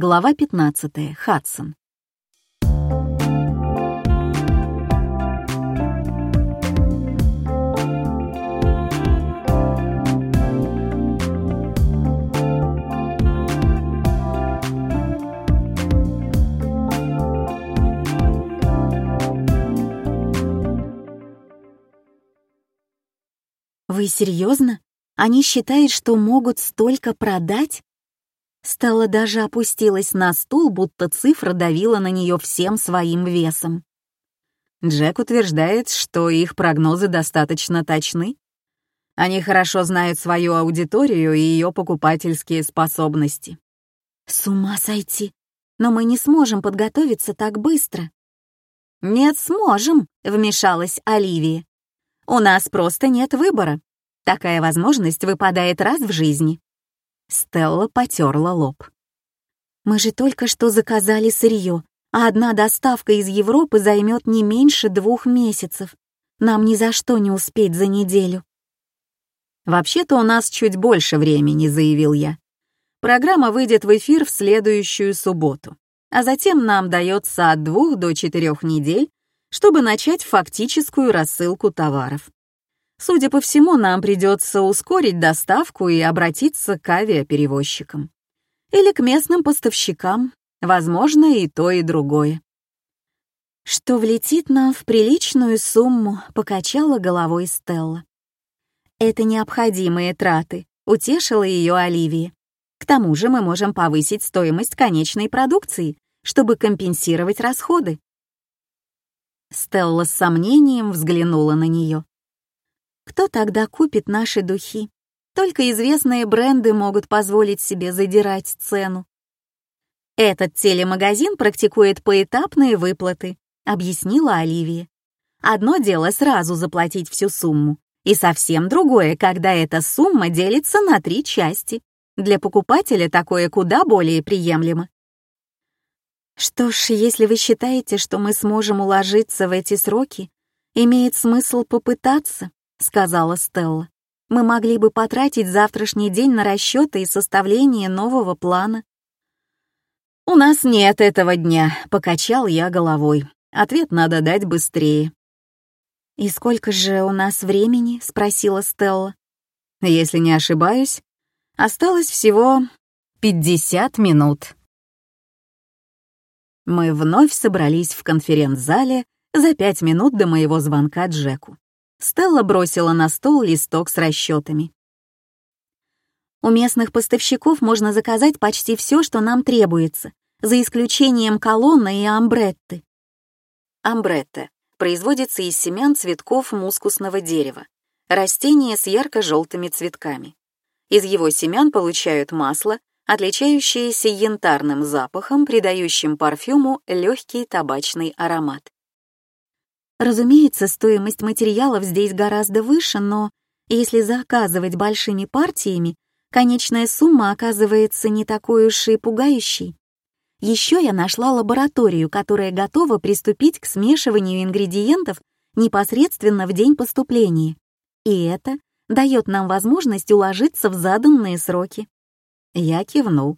Глава 15. Хадсон. «Вы серьезно? Они считают, что могут столько продать?» Стелла даже опустилась на стул, будто цифра давила на нее всем своим весом. Джек утверждает, что их прогнозы достаточно точны. Они хорошо знают свою аудиторию и ее покупательские способности. С ума сойти! Но мы не сможем подготовиться так быстро. Нет, сможем, вмешалась Оливия. У нас просто нет выбора. Такая возможность выпадает раз в жизни. Стелла потерла лоб. «Мы же только что заказали сырье, а одна доставка из Европы займет не меньше двух месяцев. Нам ни за что не успеть за неделю». «Вообще-то у нас чуть больше времени», — заявил я. «Программа выйдет в эфир в следующую субботу, а затем нам дается от двух до четырех недель, чтобы начать фактическую рассылку товаров. Судя по всему, нам придется ускорить доставку и обратиться к авиаперевозчикам. Или к местным поставщикам, возможно, и то, и другое. Что влетит нам в приличную сумму, покачала головой Стелла. Это необходимые траты, утешила ее Оливия. К тому же мы можем повысить стоимость конечной продукции, чтобы компенсировать расходы. Стелла с сомнением взглянула на нее. Кто тогда купит наши духи? Только известные бренды могут позволить себе задирать цену. Этот телемагазин практикует поэтапные выплаты, объяснила Оливия. Одно дело сразу заплатить всю сумму, и совсем другое, когда эта сумма делится на три части. Для покупателя такое куда более приемлемо. Что ж, если вы считаете, что мы сможем уложиться в эти сроки, имеет смысл попытаться. — сказала Стелла. «Мы могли бы потратить завтрашний день на расчеты и составление нового плана». «У нас нет этого дня», — покачал я головой. Ответ надо дать быстрее. «И сколько же у нас времени?» — спросила Стелла. «Если не ошибаюсь, осталось всего 50 минут». Мы вновь собрались в конференц-зале за пять минут до моего звонка Джеку. Стелла бросила на стол листок с расчетами. У местных поставщиков можно заказать почти все, что нам требуется, за исключением колонны и амбретты. Амбретта производится из семян цветков мускусного дерева, растение с ярко-желтыми цветками. Из его семян получают масло, отличающееся янтарным запахом, придающим парфюму легкий табачный аромат. Разумеется, стоимость материалов здесь гораздо выше, но если заказывать большими партиями, конечная сумма оказывается не такой уж и пугающей. Еще я нашла лабораторию, которая готова приступить к смешиванию ингредиентов непосредственно в день поступления. И это дает нам возможность уложиться в заданные сроки. Я кивнул.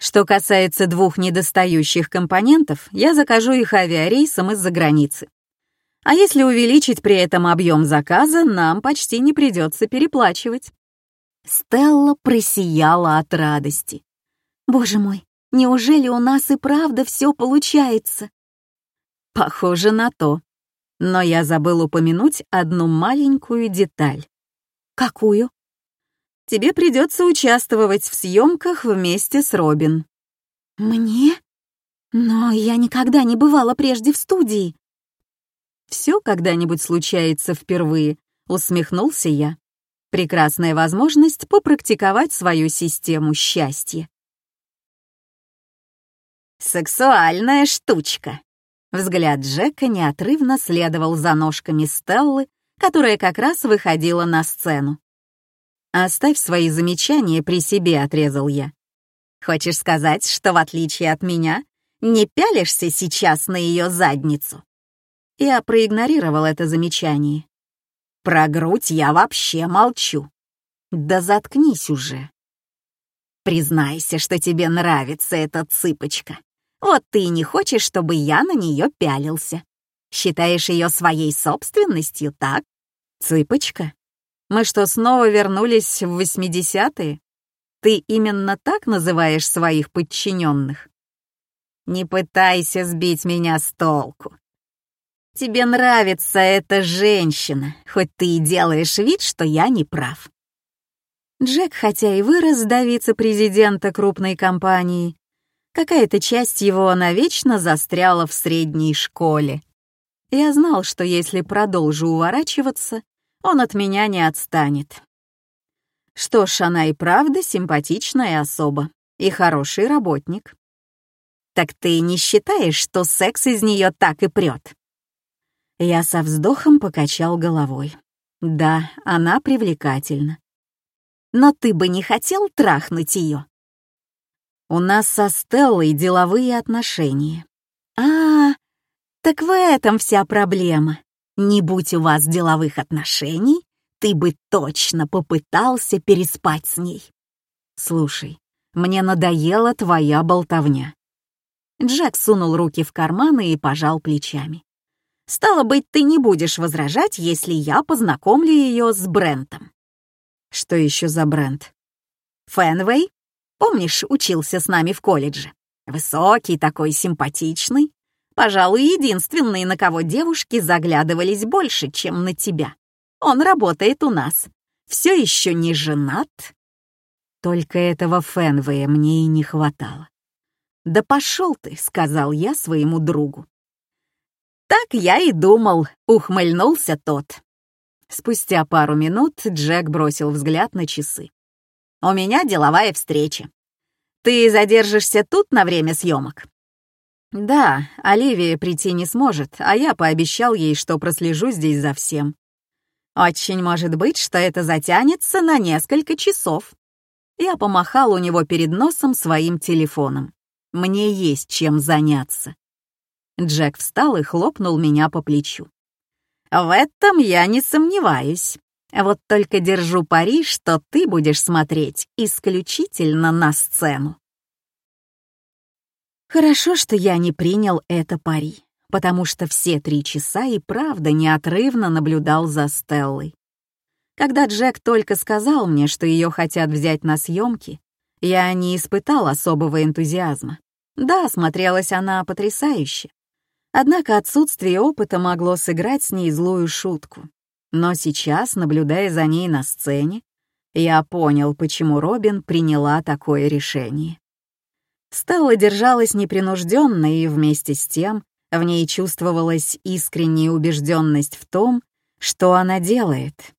Что касается двух недостающих компонентов, я закажу их авиарейсом из-за границы. А если увеличить при этом объем заказа, нам почти не придется переплачивать. Стелла просияла от радости. «Боже мой, неужели у нас и правда все получается?» Похоже на то. Но я забыл упомянуть одну маленькую деталь. Какую? Тебе придется участвовать в съемках вместе с Робин. Мне? Но я никогда не бывала прежде в студии. Все когда-нибудь случается впервые, усмехнулся я. Прекрасная возможность попрактиковать свою систему счастья. Сексуальная штучка. Взгляд Джека неотрывно следовал за ножками Стеллы, которая как раз выходила на сцену. «Оставь свои замечания при себе», — отрезал я. «Хочешь сказать, что в отличие от меня, не пялишься сейчас на ее задницу?» Я проигнорировал это замечание. Про грудь я вообще молчу. Да заткнись уже. Признайся, что тебе нравится эта цыпочка. Вот ты и не хочешь, чтобы я на нее пялился. Считаешь ее своей собственностью, так? Цыпочка? Мы что, снова вернулись в 80-е? Ты именно так называешь своих подчиненных? Не пытайся сбить меня с толку. Тебе нравится эта женщина, хоть ты и делаешь вид, что я не прав. Джек, хотя и вырос до вице-президента крупной компании, какая-то часть его навечно застряла в средней школе. Я знал, что если продолжу уворачиваться, он от меня не отстанет. Что ж, она и правда симпатичная особа и хороший работник. Так ты не считаешь, что секс из нее так и прет? Я со вздохом покачал головой. Да, она привлекательна. Но ты бы не хотел трахнуть ее? У нас со Стеллой деловые отношения. А, так в этом вся проблема. Не будь у вас деловых отношений, ты бы точно попытался переспать с ней. Слушай, мне надоела твоя болтовня. Джек сунул руки в карманы и пожал плечами. Стало быть, ты не будешь возражать, если я познакомлю ее с Брентом. Что еще за бренд? Фенвей. Помнишь, учился с нами в колледже? Высокий такой, симпатичный. Пожалуй, единственный, на кого девушки заглядывались больше, чем на тебя. Он работает у нас. Все еще не женат. Только этого Фенвея мне и не хватало. «Да пошел ты», — сказал я своему другу. «Так я и думал», — ухмыльнулся тот. Спустя пару минут Джек бросил взгляд на часы. «У меня деловая встреча. Ты задержишься тут на время съемок?» «Да, Оливия прийти не сможет, а я пообещал ей, что прослежу здесь за всем». «Очень может быть, что это затянется на несколько часов». Я помахал у него перед носом своим телефоном. Мне есть чем заняться. Джек встал и хлопнул меня по плечу. В этом я не сомневаюсь. Вот только держу пари, что ты будешь смотреть исключительно на сцену. Хорошо, что я не принял это пари, потому что все три часа и правда неотрывно наблюдал за Стеллой. Когда Джек только сказал мне, что ее хотят взять на съемки, я не испытал особого энтузиазма. Да, смотрелась она потрясающе. Однако отсутствие опыта могло сыграть с ней злую шутку. Но сейчас, наблюдая за ней на сцене, я понял, почему Робин приняла такое решение. Стелла держалась непринужденно, и вместе с тем в ней чувствовалась искренняя убежденность в том, что она делает.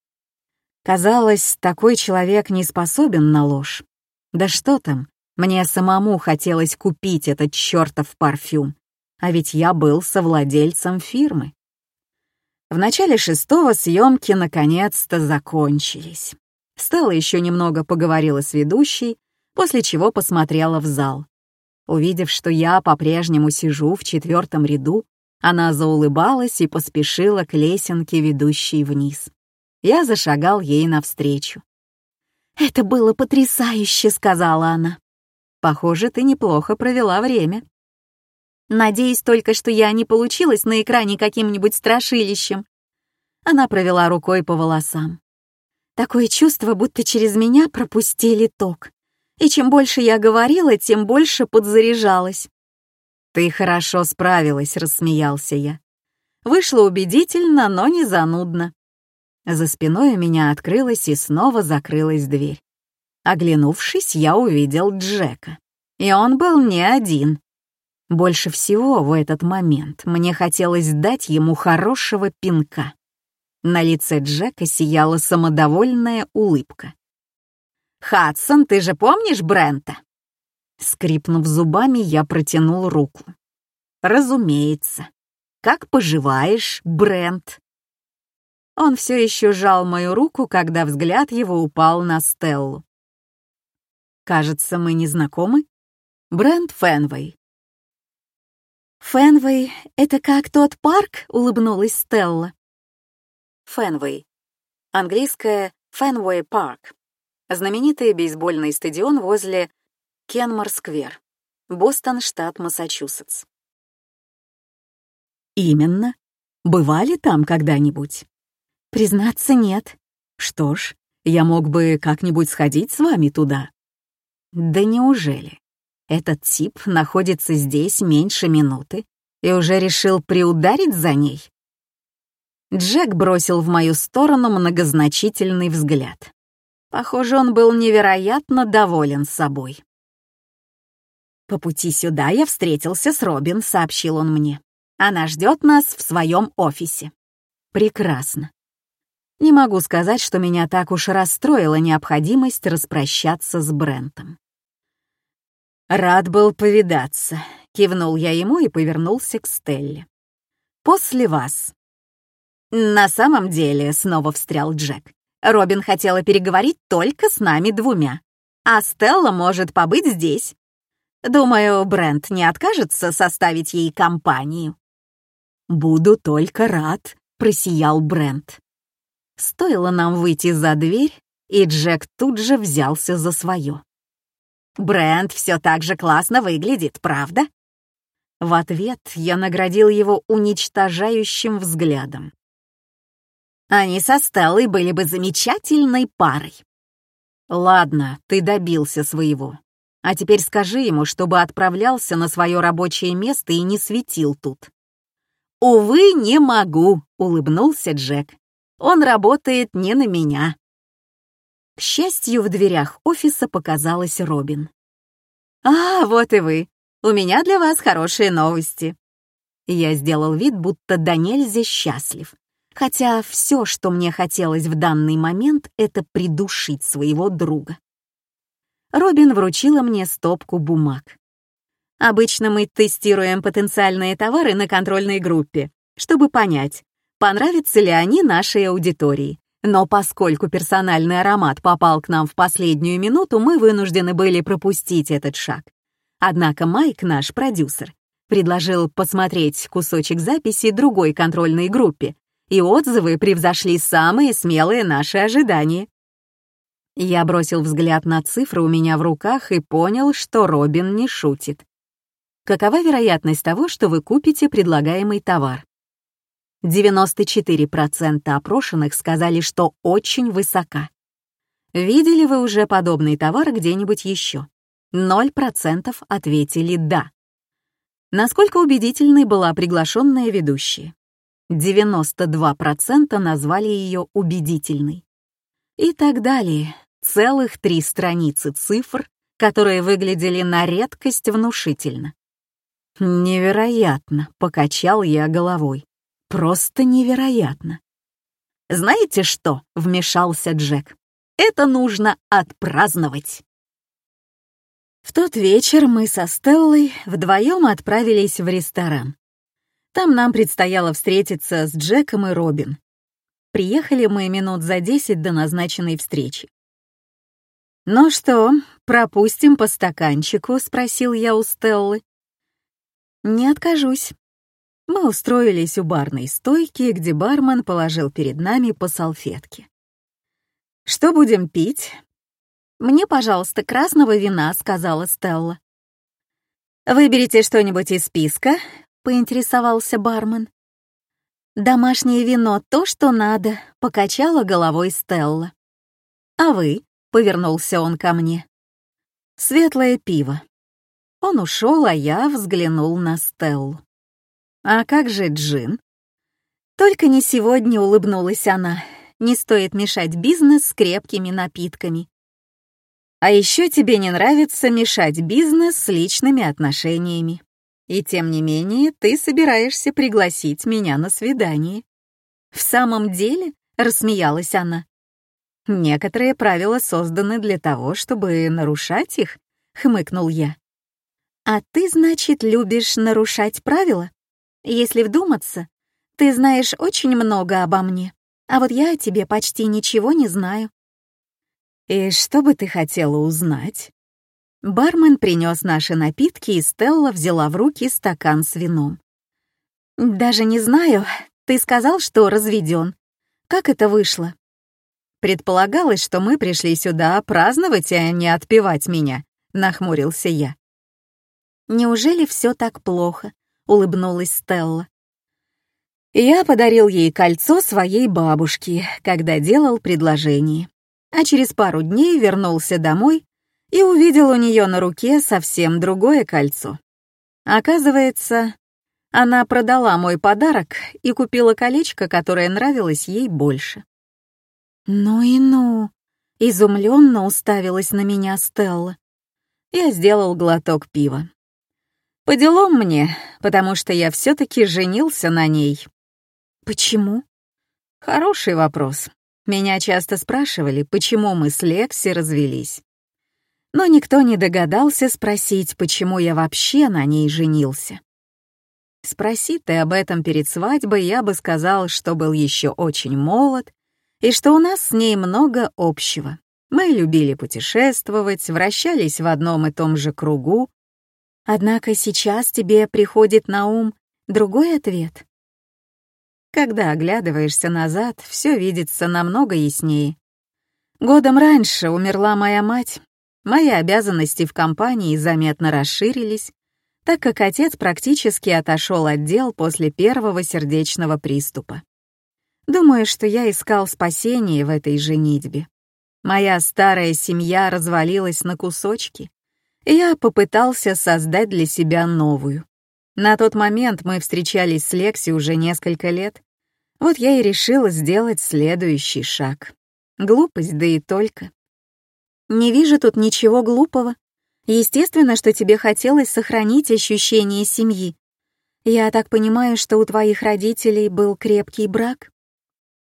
Казалось, такой человек не способен на ложь. Да что там, мне самому хотелось купить этот чертов парфюм а ведь я был совладельцем фирмы. В начале шестого съемки наконец-то закончились. Стелла еще немного поговорила с ведущей, после чего посмотрела в зал. Увидев, что я по-прежнему сижу в четвертом ряду, она заулыбалась и поспешила к лесенке, ведущей вниз. Я зашагал ей навстречу. «Это было потрясающе», — сказала она. «Похоже, ты неплохо провела время». Надеюсь только, что я не получилась на экране каким-нибудь страшилищем. Она провела рукой по волосам. Такое чувство, будто через меня пропустили ток. И чем больше я говорила, тем больше подзаряжалась. «Ты хорошо справилась», — рассмеялся я. Вышло убедительно, но не занудно. За спиной у меня открылась и снова закрылась дверь. Оглянувшись, я увидел Джека. И он был не один. Больше всего в этот момент мне хотелось дать ему хорошего пинка. На лице Джека сияла самодовольная улыбка. «Хадсон, ты же помнишь Брента?» Скрипнув зубами, я протянул руку. «Разумеется. Как поживаешь, Брент?» Он все еще жал мою руку, когда взгляд его упал на Стеллу. «Кажется, мы не знакомы?» «Брент Фенвей, «Фенвей — это как тот парк?» — улыбнулась Стелла. Фенвей. Английское Fenway Park. Знаменитый бейсбольный стадион возле Кенмор-сквер, Бостон, штат Массачусетс. Именно. Бывали там когда-нибудь? Признаться, нет. Что ж, я мог бы как-нибудь сходить с вами туда. Да неужели? Этот тип находится здесь меньше минуты и уже решил приударить за ней? Джек бросил в мою сторону многозначительный взгляд. Похоже, он был невероятно доволен собой. «По пути сюда я встретился с Робин», — сообщил он мне. «Она ждет нас в своем офисе». «Прекрасно. Не могу сказать, что меня так уж расстроила необходимость распрощаться с Брентом. «Рад был повидаться», — кивнул я ему и повернулся к Стелле. «После вас». «На самом деле», — снова встрял Джек, «Робин хотела переговорить только с нами двумя, а Стелла может побыть здесь. Думаю, Брент не откажется составить ей компанию». «Буду только рад», — просиял Брент. Стоило нам выйти за дверь, и Джек тут же взялся за свое. «Брент все так же классно выглядит, правда?» В ответ я наградил его уничтожающим взглядом. Они со Стеллой были бы замечательной парой. Ладно, ты добился своего. А теперь скажи ему, чтобы отправлялся на свое рабочее место и не светил тут. «Увы, не могу», — улыбнулся Джек. Он работает не на меня. К счастью, в дверях офиса показалась Робин. «А, вот и вы. У меня для вас хорошие новости». Я сделал вид, будто до нельзя счастлив. Хотя все, что мне хотелось в данный момент, это придушить своего друга. Робин вручила мне стопку бумаг. Обычно мы тестируем потенциальные товары на контрольной группе, чтобы понять, понравятся ли они нашей аудитории. Но поскольку персональный аромат попал к нам в последнюю минуту, мы вынуждены были пропустить этот шаг. Однако Майк, наш продюсер, предложил посмотреть кусочек записи другой контрольной группе, и отзывы превзошли самые смелые наши ожидания. Я бросил взгляд на цифры у меня в руках и понял, что Робин не шутит. Какова вероятность того, что вы купите предлагаемый товар? 94% опрошенных сказали, что очень высока. Видели вы уже подобный товар где-нибудь еще? 0% ответили «да». Насколько убедительной была приглашенная ведущая? 92% назвали ее убедительной. И так далее. Целых три страницы цифр, которые выглядели на редкость внушительно. «Невероятно», — покачал я головой. Просто невероятно. «Знаете что?» — вмешался Джек. «Это нужно отпраздновать». В тот вечер мы со Стеллой вдвоем отправились в ресторан. Там нам предстояло встретиться с Джеком и Робин. Приехали мы минут за десять до назначенной встречи. «Ну что, пропустим по стаканчику?» — спросил я у Стеллы. «Не откажусь», мы устроились у барной стойки, где бармен положил перед нами по салфетке. «Что будем пить?» «Мне, пожалуйста, красного вина», — сказала Стелла. «Выберите что-нибудь из списка», — поинтересовался бармен. «Домашнее вино — то, что надо», — покачала головой Стелла. «А вы?» — повернулся он ко мне. «Светлое пиво». Он ушел, а я взглянул на Стеллу. «А как же Джин?» «Только не сегодня», — улыбнулась она. «Не стоит мешать бизнес с крепкими напитками». «А еще тебе не нравится мешать бизнес с личными отношениями. И тем не менее ты собираешься пригласить меня на свидание». «В самом деле?» — рассмеялась она. «Некоторые правила созданы для того, чтобы нарушать их», — хмыкнул я. «А ты, значит, любишь нарушать правила?» Если вдуматься, ты знаешь очень много обо мне, а вот я о тебе почти ничего не знаю. И что бы ты хотела узнать? Бармен принес наши напитки, и Стелла взяла в руки стакан с вином. «Даже не знаю. Ты сказал, что разведен. Как это вышло?» Предполагалось, что мы пришли сюда праздновать, а не отпевать меня, — нахмурился я. «Неужели все так плохо?» — улыбнулась Стелла. Я подарил ей кольцо своей бабушки, когда делал предложение, а через пару дней вернулся домой и увидел у нее на руке совсем другое кольцо. Оказывается, она продала мой подарок и купила колечко, которое нравилось ей больше. «Ну и ну!» — изумленно уставилась на меня Стелла. Я сделал глоток пива. По делам мне, потому что я все-таки женился на ней. Почему? Хороший вопрос. Меня часто спрашивали, почему мы с Лекси развелись. Но никто не догадался спросить, почему я вообще на ней женился. Спроси ты об этом перед свадьбой, я бы сказал, что был еще очень молод и что у нас с ней много общего. Мы любили путешествовать, вращались в одном и том же кругу. Однако сейчас тебе приходит на ум другой ответ. Когда оглядываешься назад, все видится намного яснее. Годом раньше умерла моя мать. Мои обязанности в компании заметно расширились, так как отец практически отошел от дел после первого сердечного приступа. Думаю, что я искал спасение в этой женитьбе. Моя старая семья развалилась на кусочки, я попытался создать для себя новую. На тот момент мы встречались с Лекси уже несколько лет. Вот я и решила сделать следующий шаг. Глупость, да и только. Не вижу тут ничего глупого. Естественно, что тебе хотелось сохранить ощущение семьи. Я так понимаю, что у твоих родителей был крепкий брак?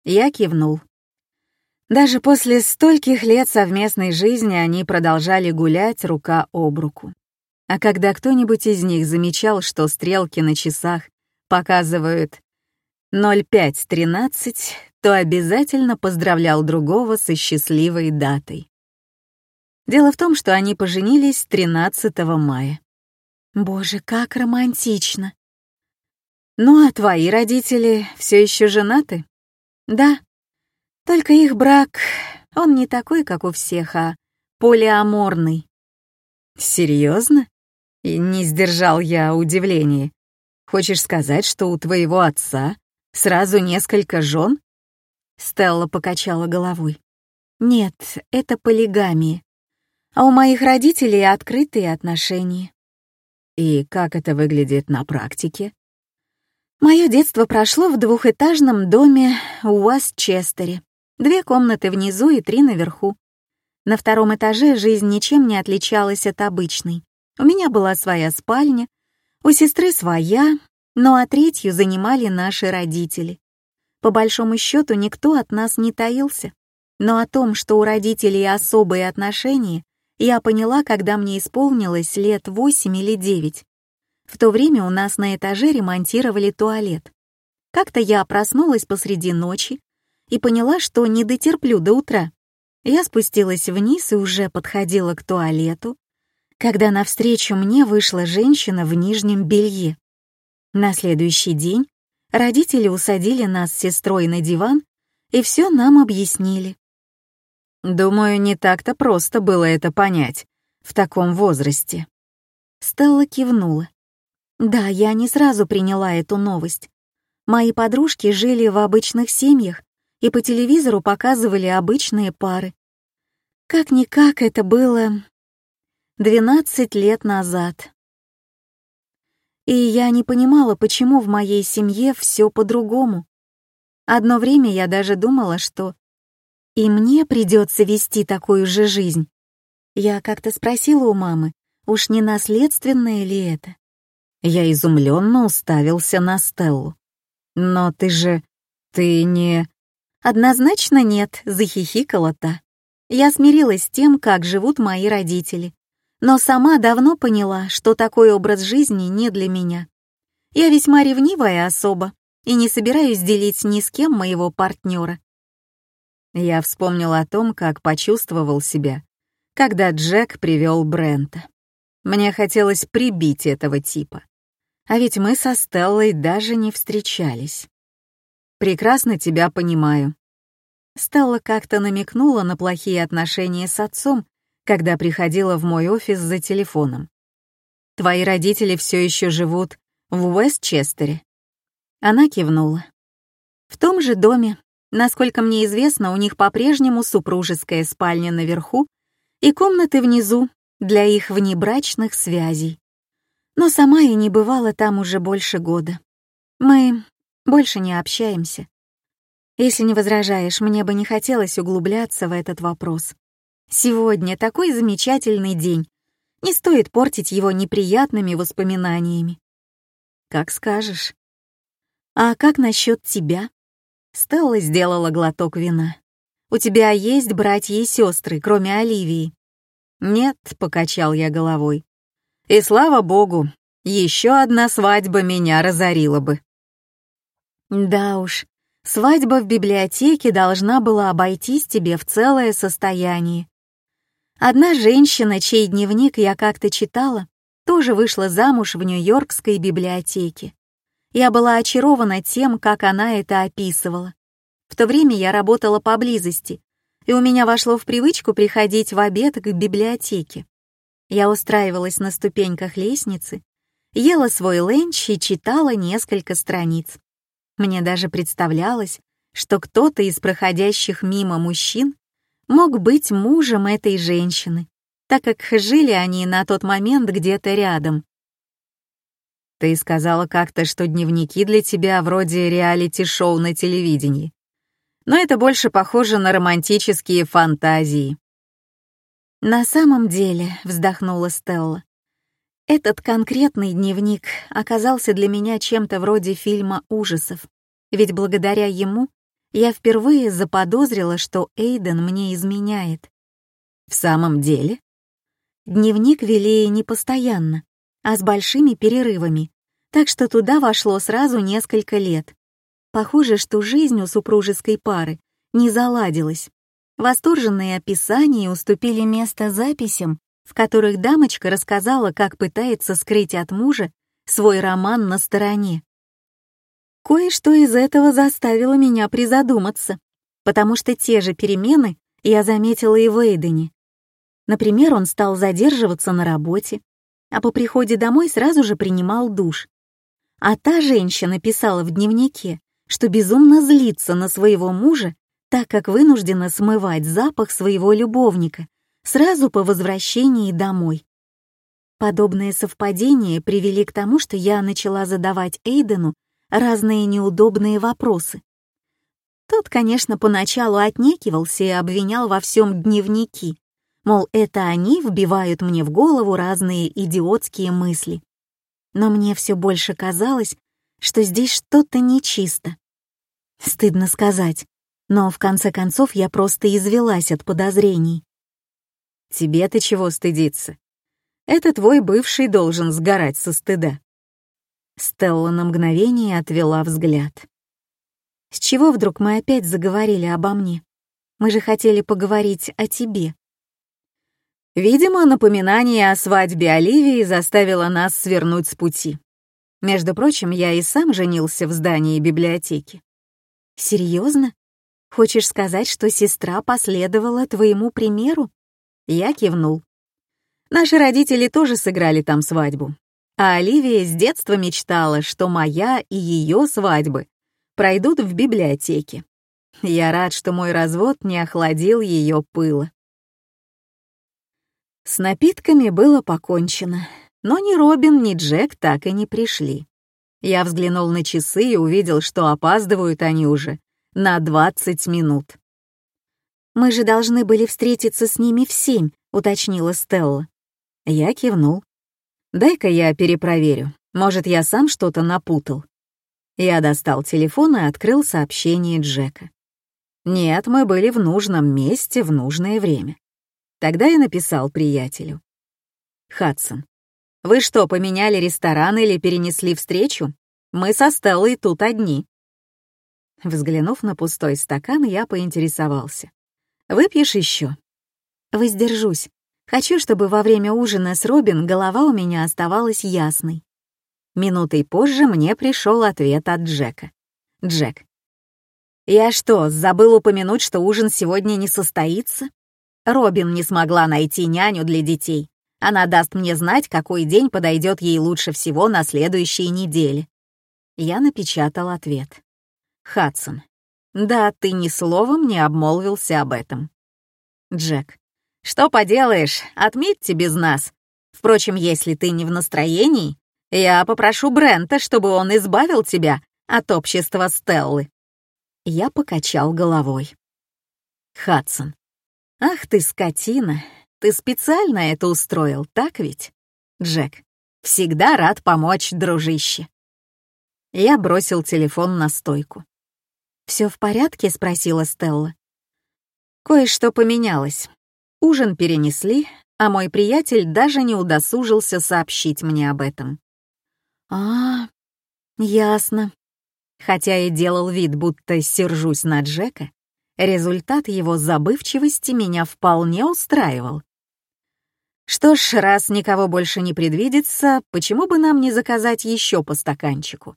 Я кивнул. Даже после стольких лет совместной жизни они продолжали гулять рука об руку. А когда кто-нибудь из них замечал, что стрелки на часах показывают 05.13, то обязательно поздравлял другого со счастливой датой. Дело в том, что они поженились 13 мая. Боже, как романтично. Ну а твои родители все еще женаты? Да, только их брак, он не такой, как у всех, а полиаморный. Серьезно? И не сдержал я удивления. Хочешь сказать, что у твоего отца сразу несколько жен? Стелла покачала головой. Нет, это полигамия. А у моих родителей открытые отношения. И как это выглядит на практике? Мое детство прошло в двухэтажном доме у Уэстчестере. Две комнаты внизу и три наверху. На втором этаже жизнь ничем не отличалась от обычной. У меня была своя спальня, у сестры своя, ну а третью занимали наши родители. По большому счету никто от нас не таился. Но о том, что у родителей особые отношения, я поняла, когда мне исполнилось лет восемь или девять. В то время у нас на этаже ремонтировали туалет. Как-то я проснулась посреди ночи и поняла, что не дотерплю до утра. Я спустилась вниз и уже подходила к туалету, когда навстречу мне вышла женщина в нижнем белье. На следующий день родители усадили нас с сестрой на диван и все нам объяснили. Думаю, не так-то просто было это понять в таком возрасте. Стелла кивнула. Да, я не сразу приняла эту новость. Мои подружки жили в обычных семьях, и по телевизору показывали обычные пары. Как-никак это было 12 лет назад. И я не понимала, почему в моей семье все по-другому. Одно время я даже думала, что и мне придется вести такую же жизнь. Я как-то спросила у мамы, уж не наследственное ли это? Я изумленно уставился на Стеллу. «Но ты же... ты не...» «Однозначно нет», — захихикала та. Я смирилась с тем, как живут мои родители, но сама давно поняла, что такой образ жизни не для меня. Я весьма ревнивая особа и не собираюсь делить ни с кем моего партнера. Я вспомнил о том, как почувствовал себя, когда Джек привел Брента. Мне хотелось прибить этого типа. А ведь мы со Стеллой даже не встречались. Прекрасно тебя понимаю». Стелла как-то намекнула на плохие отношения с отцом, когда приходила в мой офис за телефоном. Твои родители все еще живут в Уэстчестере?» Она кивнула. В том же доме, насколько мне известно, у них по-прежнему супружеская спальня наверху и комнаты внизу для их внебрачных связей. Но сама я не бывала там уже больше года. Мы больше не общаемся. Если не возражаешь, мне бы не хотелось углубляться в этот вопрос. Сегодня такой замечательный день. Не стоит портить его неприятными воспоминаниями. Как скажешь. А как насчет тебя? Стелла сделала глоток вина. У тебя есть братья и сестры, кроме Оливии? Нет, покачал я головой. И слава богу, еще одна свадьба меня разорила бы. Да уж, свадьба в библиотеке должна была обойтись тебе в целое состояние. Одна женщина, чей дневник я как-то читала, тоже вышла замуж в Нью-Йоркской библиотеке. Я была очарована тем, как она это описывала. В то время я работала поблизости, и у меня вошло в привычку приходить в обед к библиотеке. Я устраивалась на ступеньках лестницы, ела свой ленч и читала несколько страниц. Мне даже представлялось, что кто-то из проходящих мимо мужчин мог быть мужем этой женщины, так как жили они на тот момент где-то рядом. Ты сказала как-то, что дневники для тебя вроде реалити-шоу на телевидении. Но это больше похоже на романтические фантазии. На самом деле, вздохнула Стелла, этот конкретный дневник оказался для меня чем-то вроде фильма ужасов, ведь благодаря ему я впервые заподозрила, что Эйден мне изменяет. В самом деле? Дневник вели не постоянно, а с большими перерывами, так что туда вошло сразу несколько лет. Похоже, что жизнь у супружеской пары не заладилась. Восторженные описания уступили место записям, в которых дамочка рассказала, как пытается скрыть от мужа свой роман на стороне. Кое-что из этого заставило меня призадуматься, потому что те же перемены я заметила и в Эйдене. Например, он стал задерживаться на работе, а по приходе домой сразу же принимал душ. А та женщина писала в дневнике, что безумно злится на своего мужа, так как вынуждена смывать запах своего любовника, сразу по возвращении домой. Подобные совпадения привели к тому, что я начала задавать Эйдену разные неудобные вопросы. Тот, конечно, поначалу отнекивался и обвинял во всем дневники, мол, это они вбивают мне в голову разные идиотские мысли. Но мне все больше казалось, что здесь что-то нечисто. Стыдно сказать, но в конце концов я просто извелась от подозрений. Тебе-то чего стыдиться? Это твой бывший должен сгорать со стыда. Стелла на мгновение отвела взгляд. С чего вдруг мы опять заговорили обо мне? Мы же хотели поговорить о тебе. Видимо, напоминание о свадьбе Оливии заставило нас свернуть с пути. Между прочим, я и сам женился в здании библиотеки. Серьезно? Хочешь сказать, что сестра последовала твоему примеру? Я кивнул. Наши родители тоже сыграли там свадьбу. А Оливия с детства мечтала, что моя и ее свадьбы пройдут в библиотеке. Я рад, что мой развод не охладил ее пыла. С напитками было покончено, но ни Робин, ни Джек так и не пришли. Я взглянул на часы и увидел, что опаздывают они уже на 20 минут. «Мы же должны были встретиться с ними в семь», — уточнила Стелла. Я кивнул. «Дай-ка я перепроверю. Может, я сам что-то напутал». Я достал телефон и открыл сообщение Джека. «Нет, мы были в нужном месте в нужное время». Тогда я написал приятелю. «Хадсон, вы что, поменяли ресторан или перенесли встречу? Мы со Стеллой тут одни». Взглянув на пустой стакан, я поинтересовался. Выпьешь еще? Воздержусь. Хочу, чтобы во время ужина с Робин голова у меня оставалась ясной. Минутой позже мне пришел ответ от Джека. Джек. «Я что, забыл упомянуть, что ужин сегодня не состоится?» Робин не смогла найти няню для детей. Она даст мне знать, какой день подойдет ей лучше всего на следующей неделе. Я напечатал ответ. Хадсон. Да, ты ни словом не обмолвился об этом. Джек. Что поделаешь, отметьте без нас. Впрочем, если ты не в настроении, я попрошу Брента, чтобы он избавил тебя от общества Стеллы. Я покачал головой. Хадсон. Ах ты, скотина, ты специально это устроил, так ведь? Джек. Всегда рад помочь, дружище. Я бросил телефон на стойку. Все в порядке?» — спросила Стелла. Кое-что поменялось. Ужин перенесли, а мой приятель даже не удосужился сообщить мне об этом. «А, ясно». Хотя и делал вид, будто сержусь на Джека, результат его забывчивости меня вполне устраивал. Что ж, раз никого больше не предвидится, почему бы нам не заказать еще по стаканчику?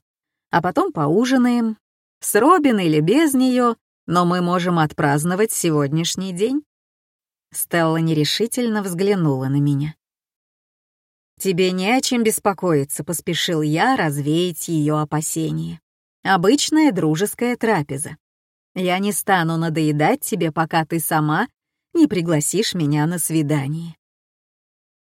А потом поужинаем, с Робин или без нее, но мы можем отпраздновать сегодняшний день. Стелла нерешительно взглянула на меня. «Тебе не о чем беспокоиться», — поспешил я развеять ее опасения. «Обычная дружеская трапеза. Я не стану надоедать тебе, пока ты сама не пригласишь меня на свидание».